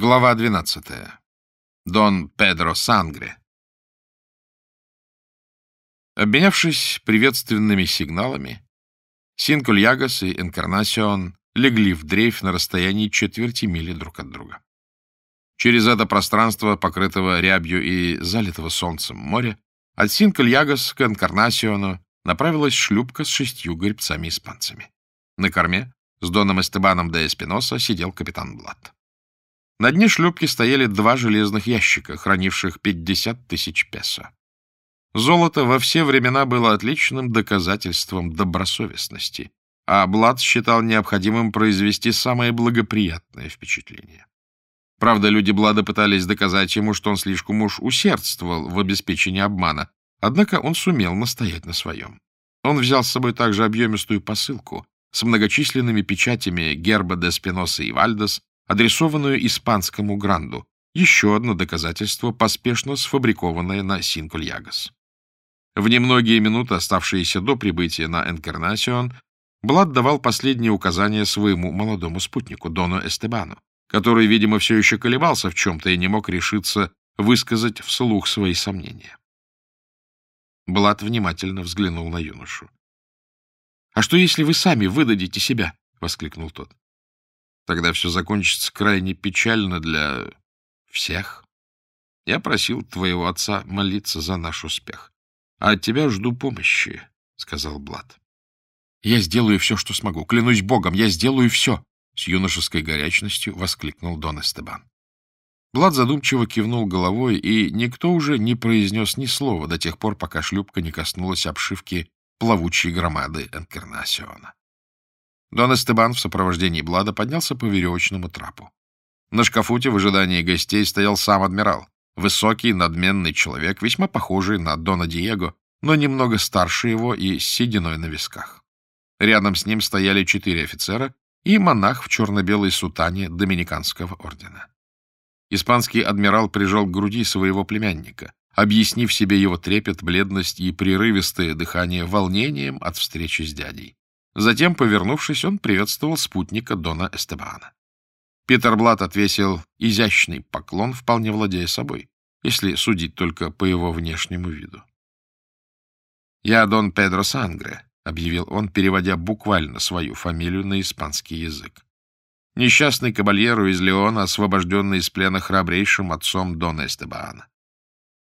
Глава 12. Дон Педро Сангре. Обменявшись приветственными сигналами, Синкульягас и Энкарнасион легли в дрейф на расстоянии четверти мили друг от друга. Через это пространство, покрытого рябью и залитого солнцем моря, от Синкульягас к Энкарнасиону направилась шлюпка с шестью гребцами-испанцами. На корме с Доном Эстебаном де Эспиноса сидел капитан Блатт. На дне шлюпки стояли два железных ящика, хранивших 50 тысяч песо. Золото во все времена было отличным доказательством добросовестности, а Блад считал необходимым произвести самое благоприятное впечатление. Правда, люди Блада пытались доказать ему, что он слишком уж усердствовал в обеспечении обмана, однако он сумел настоять на своем. Он взял с собой также объемистую посылку с многочисленными печатями герба де Спиноса и Вальдес, адресованную испанскому гранду, еще одно доказательство, поспешно сфабрикованное на Синкульягас. В немногие минуты, оставшиеся до прибытия на Энкарнасион, Блад давал последние указания своему молодому спутнику, Дону Эстебану, который, видимо, все еще колебался в чем-то и не мог решиться высказать вслух свои сомнения. Блад внимательно взглянул на юношу. — А что, если вы сами выдадите себя? — воскликнул тот. Тогда все закончится крайне печально для всех. Я просил твоего отца молиться за наш успех. А от тебя жду помощи, — сказал Блад. — Я сделаю все, что смогу. Клянусь Богом, я сделаю все! — с юношеской горячностью воскликнул Дон Эстебан. Блад задумчиво кивнул головой, и никто уже не произнес ни слова до тех пор, пока шлюпка не коснулась обшивки плавучей громады Энкернасиона. Дон Эстебан в сопровождении Блада поднялся по веревочному трапу. На шкафуте в ожидании гостей стоял сам адмирал, высокий, надменный человек, весьма похожий на Дона Диего, но немного старше его и с сединой на висках. Рядом с ним стояли четыре офицера и монах в черно-белой сутане Доминиканского ордена. Испанский адмирал прижал к груди своего племянника, объяснив себе его трепет, бледность и прерывистое дыхание волнением от встречи с дядей. Затем, повернувшись, он приветствовал спутника Дона Эстебана. Питер Блат отвесил изящный поклон, вполне владея собой, если судить только по его внешнему виду. «Я Дон Педро Сангре», — объявил он, переводя буквально свою фамилию на испанский язык. Несчастный кабальеру из Леона, освобожденный из плена храбрейшим отцом Дона Эстебана.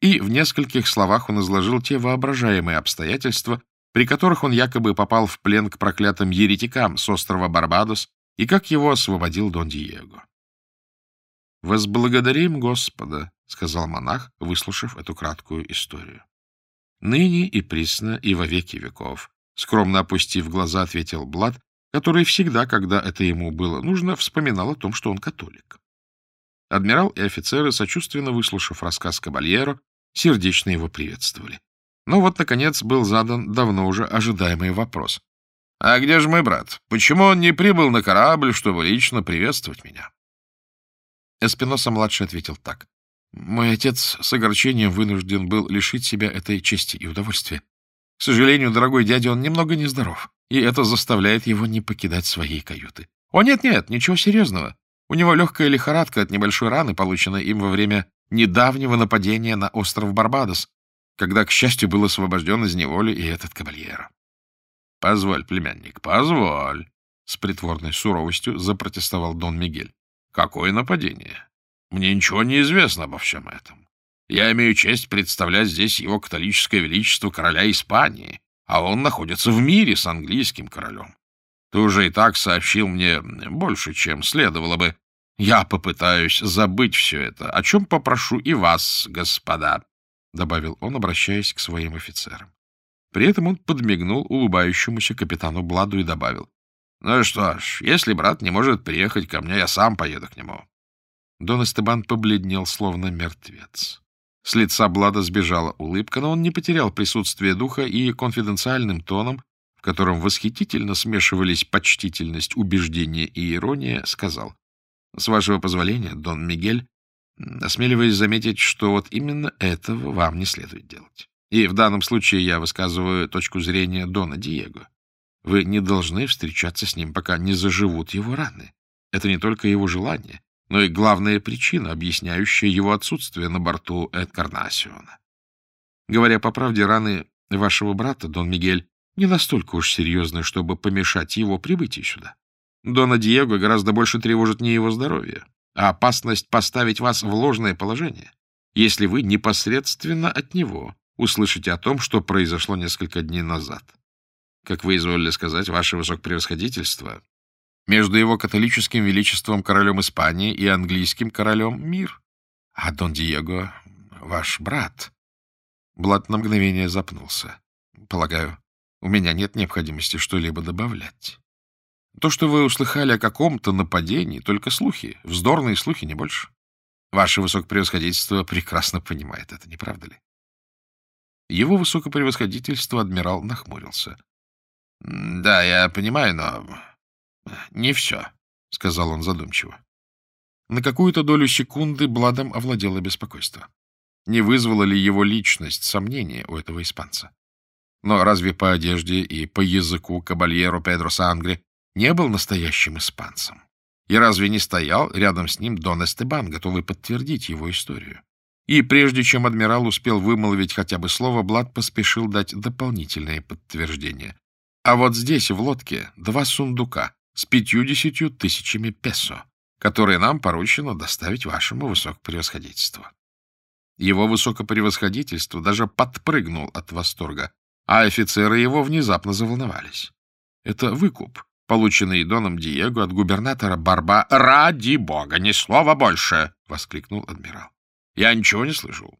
И в нескольких словах он изложил те воображаемые обстоятельства, при которых он якобы попал в плен к проклятым еретикам с острова Барбадос и как его освободил Дон Диего. «Возблагодарим Господа», — сказал монах, выслушав эту краткую историю. «Ныне и присно, и во веки веков», — скромно опустив глаза, ответил Блад, который всегда, когда это ему было нужно, вспоминал о том, что он католик. Адмирал и офицеры, сочувственно выслушав рассказ Кабальеро, сердечно его приветствовали. Но вот, наконец, был задан давно уже ожидаемый вопрос. «А где же мой брат? Почему он не прибыл на корабль, чтобы лично приветствовать меня?» Эспиноса-младший ответил так. «Мой отец с огорчением вынужден был лишить себя этой чести и удовольствия. К сожалению, дорогой дядя, он немного нездоров, и это заставляет его не покидать своей каюты. О, нет-нет, ничего серьезного. У него легкая лихорадка от небольшой раны, полученной им во время недавнего нападения на остров Барбадос, когда, к счастью, был освобожден из неволи и этот кабальера. — Позволь, племянник, позволь, — с притворной суровостью запротестовал Дон Мигель. — Какое нападение? Мне ничего не известно обо всем этом. Я имею честь представлять здесь его католическое величество короля Испании, а он находится в мире с английским королем. Ты уже и так сообщил мне больше, чем следовало бы. Я попытаюсь забыть все это, о чем попрошу и вас, господа. — добавил он, обращаясь к своим офицерам. При этом он подмигнул улыбающемуся капитану Бладу и добавил. — Ну что ж, если брат не может приехать ко мне, я сам поеду к нему. Дон Эстебан побледнел, словно мертвец. С лица Блада сбежала улыбка, но он не потерял присутствие духа и конфиденциальным тоном, в котором восхитительно смешивались почтительность, убеждение и ирония, сказал. — С вашего позволения, Дон Мигель, осмеливаясь заметить, что вот именно этого вам не следует делать. И в данном случае я высказываю точку зрения Дона Диего. Вы не должны встречаться с ним, пока не заживут его раны. Это не только его желание, но и главная причина, объясняющая его отсутствие на борту Эдкарнасиона. Говоря по правде, раны вашего брата, Дон Мигель, не настолько уж серьезны, чтобы помешать его прибытию сюда. Дона Диего гораздо больше тревожит не его здоровье, а опасность поставить вас в ложное положение, если вы непосредственно от него услышите о том, что произошло несколько дней назад. Как вы изволили сказать, ваше высокопревосходительство, между его католическим величеством королем Испании и английским королем мир. А Дон Диего — ваш брат. Блад на мгновение запнулся. Полагаю, у меня нет необходимости что-либо добавлять. То, что вы услыхали о каком-то нападении, только слухи, вздорные слухи, не больше. Ваше высокопревосходительство прекрасно понимает это, не правда ли? Его высокопревосходительство адмирал нахмурился. — Да, я понимаю, но — Не все, — сказал он задумчиво. На какую-то долю секунды Бладом овладело беспокойство. Не вызвала ли его личность сомнения у этого испанца? Но разве по одежде и по языку кабальеро Педро Сангре не был настоящим испанцем? И разве не стоял рядом с ним Дон Эстебан, готовый подтвердить его историю? И прежде чем адмирал успел вымолвить хотя бы слово, Блад поспешил дать дополнительное подтверждение. А вот здесь, в лодке, два сундука, с пятьюдесятью тысячами песо, которые нам поручено доставить вашему высокопревосходительству. Его высокопревосходительство даже подпрыгнул от восторга, а офицеры его внезапно заволновались. Это выкуп, полученный Доном Диего от губернатора Барба. — Ради бога, ни слова больше! — воскликнул адмирал. — Я ничего не слышал.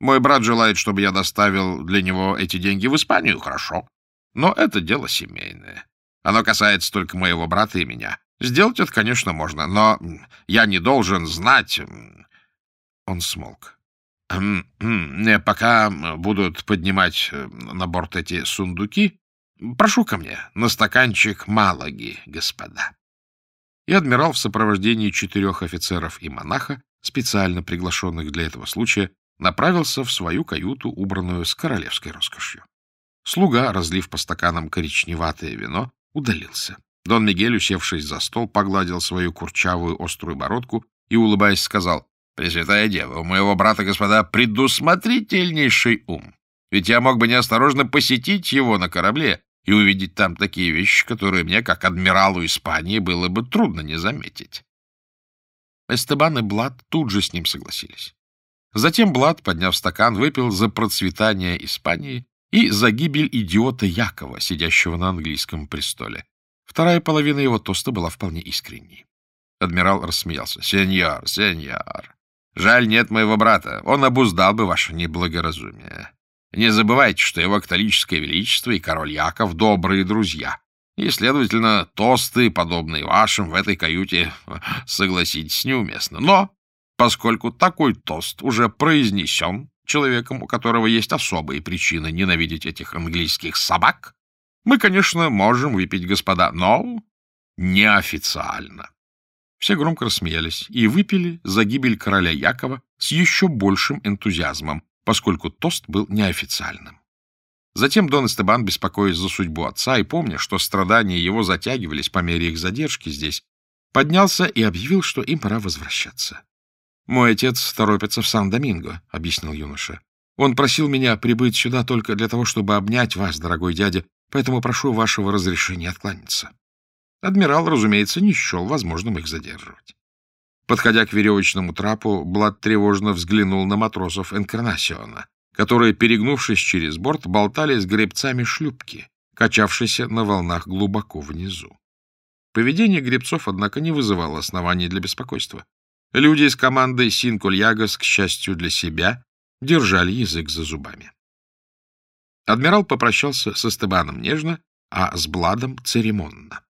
Мой брат желает, чтобы я доставил для него эти деньги в Испанию, хорошо. Но это дело семейное. Оно касается только моего брата и меня. Сделать это, конечно, можно, но я не должен знать...» Он смолк. «Пока будут поднимать э, на борт эти сундуки, прошу ко мне на стаканчик Малаги, господа». И адмирал в сопровождении четырех офицеров и монаха, специально приглашенных для этого случая, направился в свою каюту, убранную с королевской роскошью. Слуга, разлив по стаканам коричневатое вино, удалился. Дон Мигель, усевшись за стол, погладил свою курчавую острую бородку и, улыбаясь, сказал, «Пресвятая Дева, у моего брата, господа, предусмотрительнейший ум. Ведь я мог бы неосторожно посетить его на корабле и увидеть там такие вещи, которые мне, как адмиралу Испании, было бы трудно не заметить». Эстебан и Блад тут же с ним согласились. Затем Блад, подняв стакан, выпил за процветание Испании и за гибель идиота Якова, сидящего на английском престоле. Вторая половина его тоста была вполне искренней. Адмирал рассмеялся. — Сеньор, сеньор, жаль, нет моего брата. Он обуздал бы ваше неблагоразумие. Не забывайте, что его католическое величество и король Яков — добрые друзья. И, следовательно, тосты, подобные вашим, в этой каюте, согласитесь, неуместно. Но, поскольку такой тост уже произнесен, человеком, у которого есть особые причины ненавидеть этих английских собак, мы, конечно, можем выпить, господа, но неофициально. Все громко рассмеялись и выпили за гибель короля Якова с еще большим энтузиазмом, поскольку тост был неофициальным. Затем Дон Эстебан, беспокоясь за судьбу отца и помня, что страдания его затягивались по мере их задержки здесь, поднялся и объявил, что им пора возвращаться. «Мой отец торопится в Сан-Доминго», — объяснил юноша. «Он просил меня прибыть сюда только для того, чтобы обнять вас, дорогой дядя, поэтому прошу вашего разрешения откланяться». Адмирал, разумеется, не счел возможным их задерживать. Подходя к веревочному трапу, Блад тревожно взглянул на матросов Энкарнасиона, которые, перегнувшись через борт, болтали с гребцами шлюпки, качавшейся на волнах глубоко внизу. Поведение гребцов, однако, не вызывало оснований для беспокойства. Люди из команды Синкульягас, к счастью для себя, держали язык за зубами. Адмирал попрощался со Стебаном нежно, а с Бладом церемонно. —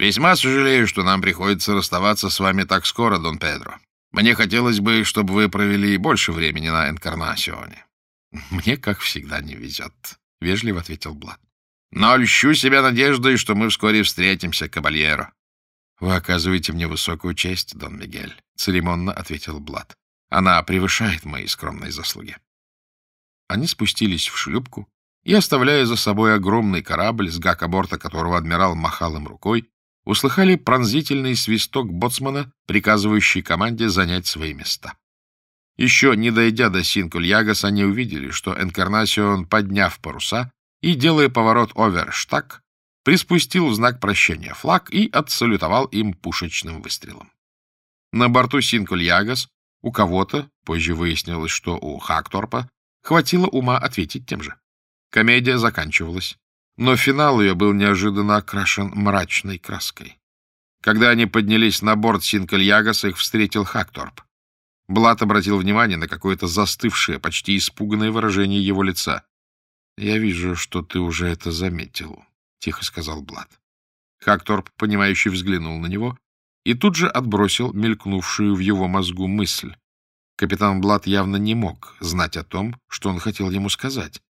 Весьма сожалею, что нам приходится расставаться с вами так скоро, Дон Педро. Мне хотелось бы, чтобы вы провели больше времени на Энкарнасионе. — Мне, как всегда, не везет, — вежливо ответил Блад. — Но льщу себя надеждой, что мы вскоре встретимся, кабальеро. — Вы оказываете мне высокую честь, Дон Мигель, — церемонно ответил Блад. — Она превышает мои скромные заслуги. Они спустились в шлюпку и, оставляя за собой огромный корабль, с гак-борта которого адмирал махал им рукой, услыхали пронзительный свисток боцмана, приказывающий команде занять свои места. Еще не дойдя до Синкуль-Ягас, они увидели, что Энкарнасион, подняв паруса и, делая поворот оверштаг, приспустил в знак прощения флаг и отсалютовал им пушечным выстрелом. На борту Синкуль-Ягас у кого-то, позже выяснилось, что у Хакторпа, хватило ума ответить тем же. Комедия заканчивалась, но финал ее был неожиданно окрашен мрачной краской. Когда они поднялись на борт Синкальягаса, их встретил Хакторп. Блат обратил внимание на какое-то застывшее, почти испуганное выражение его лица. — Я вижу, что ты уже это заметил, — тихо сказал Блат. Хакторп, понимающий, взглянул на него и тут же отбросил мелькнувшую в его мозгу мысль. Капитан Блат явно не мог знать о том, что он хотел ему сказать.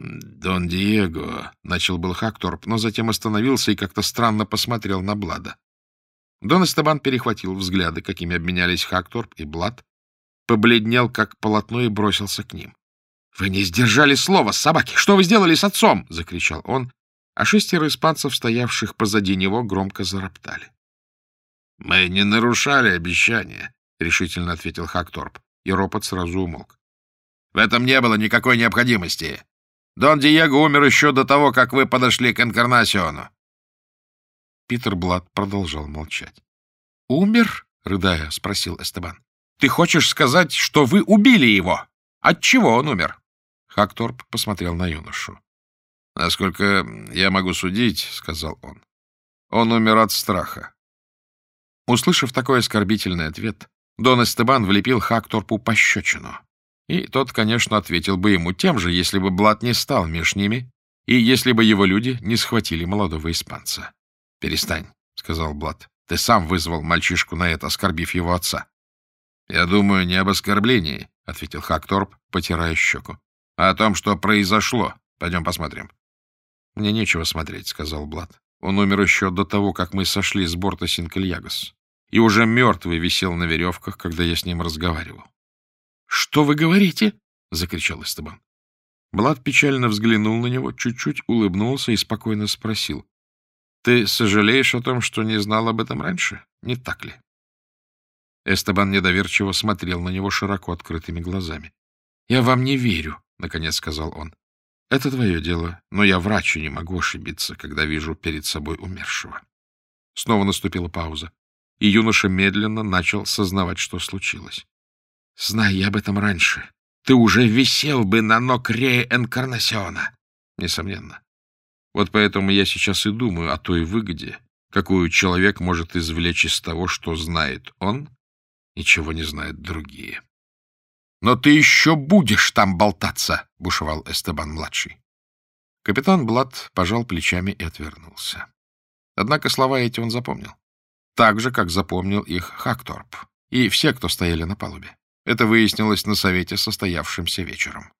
«Дон Диего», — начал был Хакторп, но затем остановился и как-то странно посмотрел на Блада. Дон Эстебан перехватил взгляды, какими обменялись Хакторп и Блад, побледнел, как полотно, и бросился к ним. — Вы не сдержали слова, собаки! Что вы сделали с отцом? — закричал он, а шестеро испанцев, стоявших позади него, громко зароптали. — Мы не нарушали обещания, — решительно ответил Хакторп, и ропот сразу умолк. — В этом не было никакой необходимости. Дон Диего умер еще до того, как вы подошли к Инкарнасиону. Питер Блад продолжал молчать. — Умер? — рыдая, спросил Эстебан. — Ты хочешь сказать, что вы убили его? От чего он умер? Хакторп посмотрел на юношу. — Насколько я могу судить, — сказал он, — он умер от страха. Услышав такой оскорбительный ответ, Дон Эстебан влепил Хакторпу пощечину. И тот, конечно, ответил бы ему тем же, если бы Блад не стал меж ними, и если бы его люди не схватили молодого испанца. — Перестань, — сказал Блад. — Ты сам вызвал мальчишку на это, оскорбив его отца. — Я думаю, не об оскорблении, — ответил Хакторп, потирая щеку, — а о том, что произошло. Пойдем посмотрим. — Мне нечего смотреть, — сказал Блад. Он умер еще до того, как мы сошли с борта Синкельягас, и уже мертвый висел на веревках, когда я с ним разговаривал. Что вы говорите? — закричал Эстебан. Блад печально взглянул на него, чуть-чуть улыбнулся и спокойно спросил. — Ты сожалеешь о том, что не знал об этом раньше? Не так ли? Эстебан недоверчиво смотрел на него широко открытыми глазами. — Я вам не верю, — наконец сказал он. — Это твое дело, но я врач и не могу ошибиться, когда вижу перед собой умершего. Снова наступила пауза, и юноша медленно начал сознавать, что случилось. Знай я об этом раньше, ты уже висел бы на ног Рея Энкарнасиона. Несомненно. Вот поэтому я сейчас и думаю о той выгоде, какую человек может извлечь из того, что знает он, и чего не знают другие. — Но ты еще будешь там болтаться! — бушевал Эстебан-младший. Капитан Блад пожал плечами и отвернулся. Однако слова эти он запомнил. Так же, как запомнил их Хакторп и все, кто стояли на палубе. Это выяснилось на совете, состоявшемся вечером.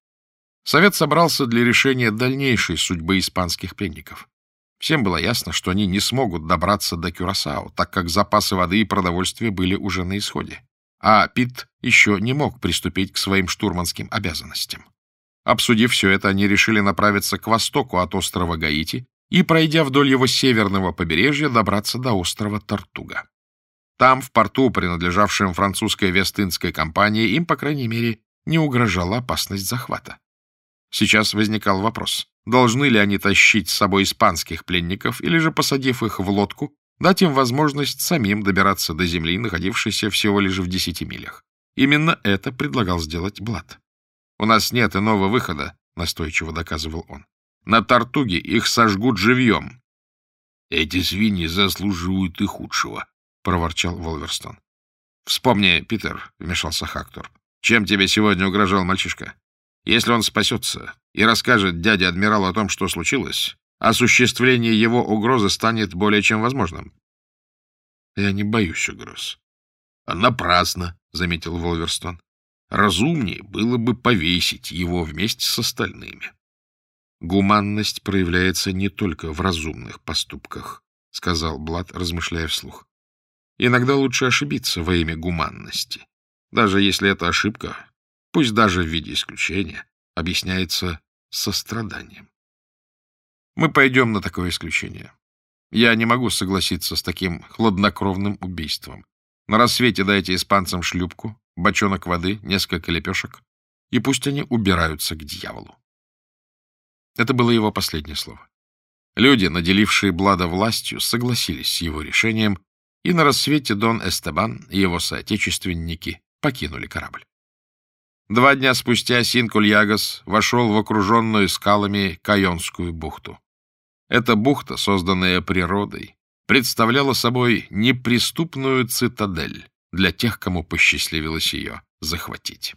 Совет собрался для решения дальнейшей судьбы испанских пленников. Всем было ясно, что они не смогут добраться до Кюрасао, так как запасы воды и продовольствия были уже на исходе. А Пит еще не мог приступить к своим штурманским обязанностям. Обсудив все это, они решили направиться к востоку от острова Гаити и, пройдя вдоль его северного побережья, добраться до острова Тартуга. Там, в порту, принадлежавшем французской Вест-Индской компании, им, по крайней мере, не угрожала опасность захвата. Сейчас возникал вопрос, должны ли они тащить с собой испанских пленников или же, посадив их в лодку, дать им возможность самим добираться до земли, находившейся всего лишь в десяти милях. Именно это предлагал сделать Блад. «У нас нет иного выхода», — настойчиво доказывал он. «На Тартуге их сожгут живьем». «Эти свиньи заслуживают и худшего», — проворчал Волверстон. — Вспомни, Питер, — вмешался Хактор, — чем тебе сегодня угрожал мальчишка? Если он спасется и расскажет дяде адмиралу о том, что случилось, осуществление его угрозы станет более чем возможным. — Я не боюсь угроз. — Напрасно, — заметил Волверстон. — Разумнее было бы повесить его вместе с остальными. — Гуманность проявляется не только в разумных поступках, — сказал Блад, размышляя вслух. Иногда лучше ошибиться во имя гуманности, даже если эта ошибка, пусть даже в виде исключения, объясняется состраданием. Мы пойдем на такое исключение. Я не могу согласиться с таким хладнокровным убийством. На рассвете дайте испанцам шлюпку, бочонок воды, несколько лепешек, и пусть они убираются к дьяволу. Это было его последнее слово. Люди, наделившие Блада властью, согласились с его решением, и на рассвете Дон Эстебан и его соотечественники покинули корабль. Два дня спустя Синкульягас вошел в окруженную скалами Кайонскую бухту. Эта бухта, созданная природой, представляла собой неприступную цитадель для тех, кому посчастливилось ее захватить.